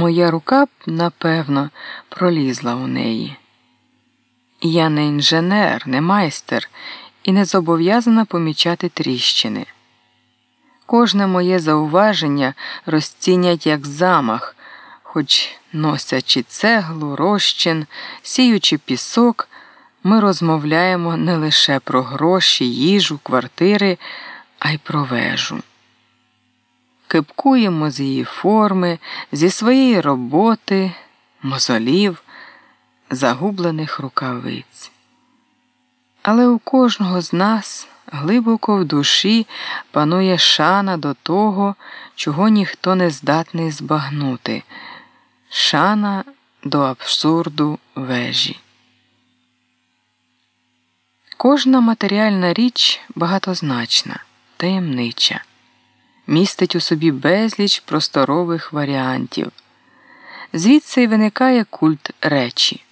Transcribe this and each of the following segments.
Моя рука б, напевно, пролізла у неї. Я не інженер, не майстер і не зобов'язана помічати тріщини. Кожне моє зауваження розцінять як замах, хоч носячи цеглу, розчин, сіючи пісок, ми розмовляємо не лише про гроші, їжу, квартири, а й про вежу. Кипкуємо з її форми, зі своєї роботи, мозолів, загублених рукавиць. Але у кожного з нас глибоко в душі панує шана до того, чого ніхто не здатний збагнути, шана до абсурду вежі. Кожна матеріальна річ багатозначна, таємнича, містить у собі безліч просторових варіантів. Звідси й виникає культ речі.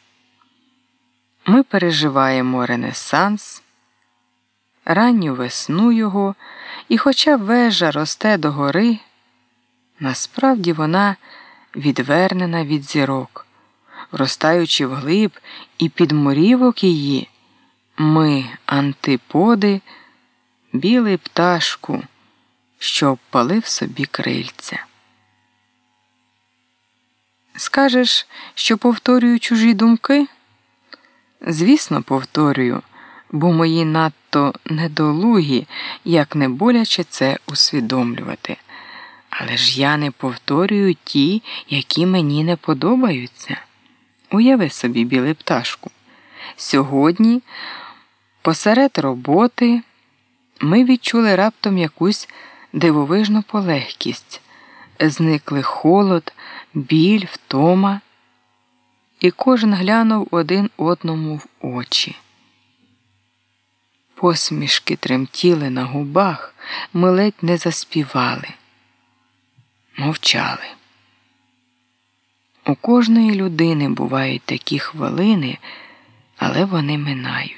Ми переживаємо Ренесанс, ранню весну його, і, хоча вежа росте догори, насправді вона відвернена від зірок, ростаючи вглиб і підмурівок її, ми, антиподи, білий пташку, що обпалив собі крильця. Скажеш, що повторюю чужі думки? Звісно, повторюю, бо мої надто недолугі, як не боляче це усвідомлювати. Але ж я не повторюю ті, які мені не подобаються. Уяви собі, білий пташку. Сьогодні, посеред роботи, ми відчули раптом якусь дивовижну полегкість, зникли холод, біль, втома і кожен глянув один одному в очі. Посмішки тремтіли на губах, ми ледь не заспівали, мовчали. У кожної людини бувають такі хвилини, але вони минають.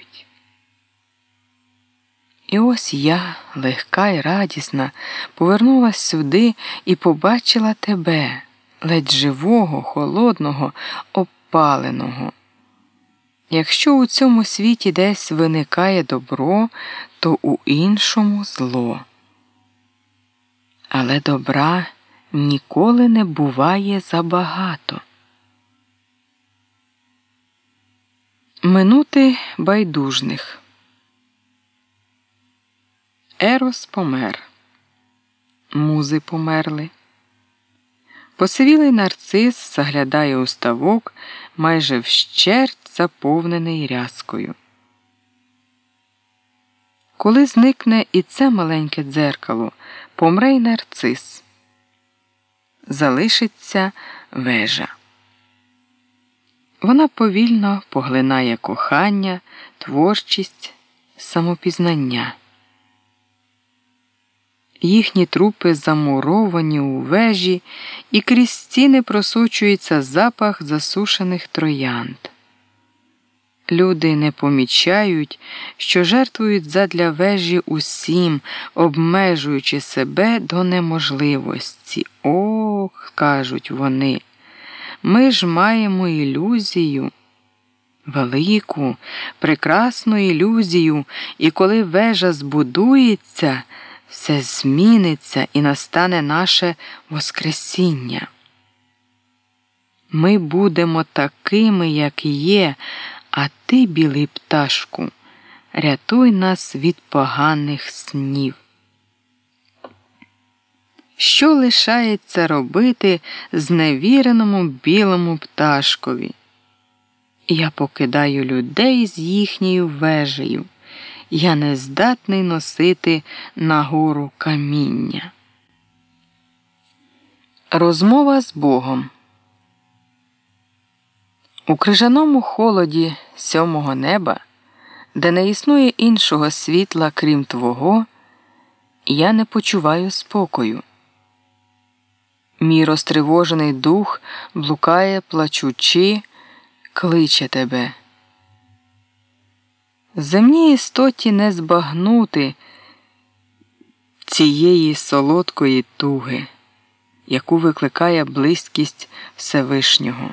І ось я, легка і радісна, повернулась сюди і побачила тебе, ледь живого, холодного, опаленого. Якщо у цьому світі десь виникає добро, то у іншому зло. Але добра ніколи не буває забагато. Минути байдужних. Ерос помер. Музи померли. Посивілий нарцис заглядає у ставок майже вщерть заповнений рязкою. Коли зникне і це маленьке дзеркало, помре й нарцис, залишиться вежа. Вона повільно поглинає кохання, творчість, самопізнання. Їхні трупи замуровані у вежі, і крізь стіни просочується запах засушених троянд. Люди не помічають, що жертвують задля вежі усім, обмежуючи себе до неможливості. Ох, кажуть вони, ми ж маємо ілюзію. Велику, прекрасну ілюзію, і коли вежа збудується все зміниться і настане наше Воскресіння. Ми будемо такими, як є, а ти, білий пташку, рятуй нас від поганих снів. Що лишається робити зневіреному білому пташкові? Я покидаю людей з їхньою вежею я не здатний носити нагору каміння. Розмова з Богом. У крижаному холоді сьомого неба, де не існує іншого світла, крім Твого, я не почуваю спокою. Мій розтривожений дух блукає, плачучи, кличе тебе. Земній істоті не збагнути цієї солодкої туги. яку викликає близькість Всевишнього.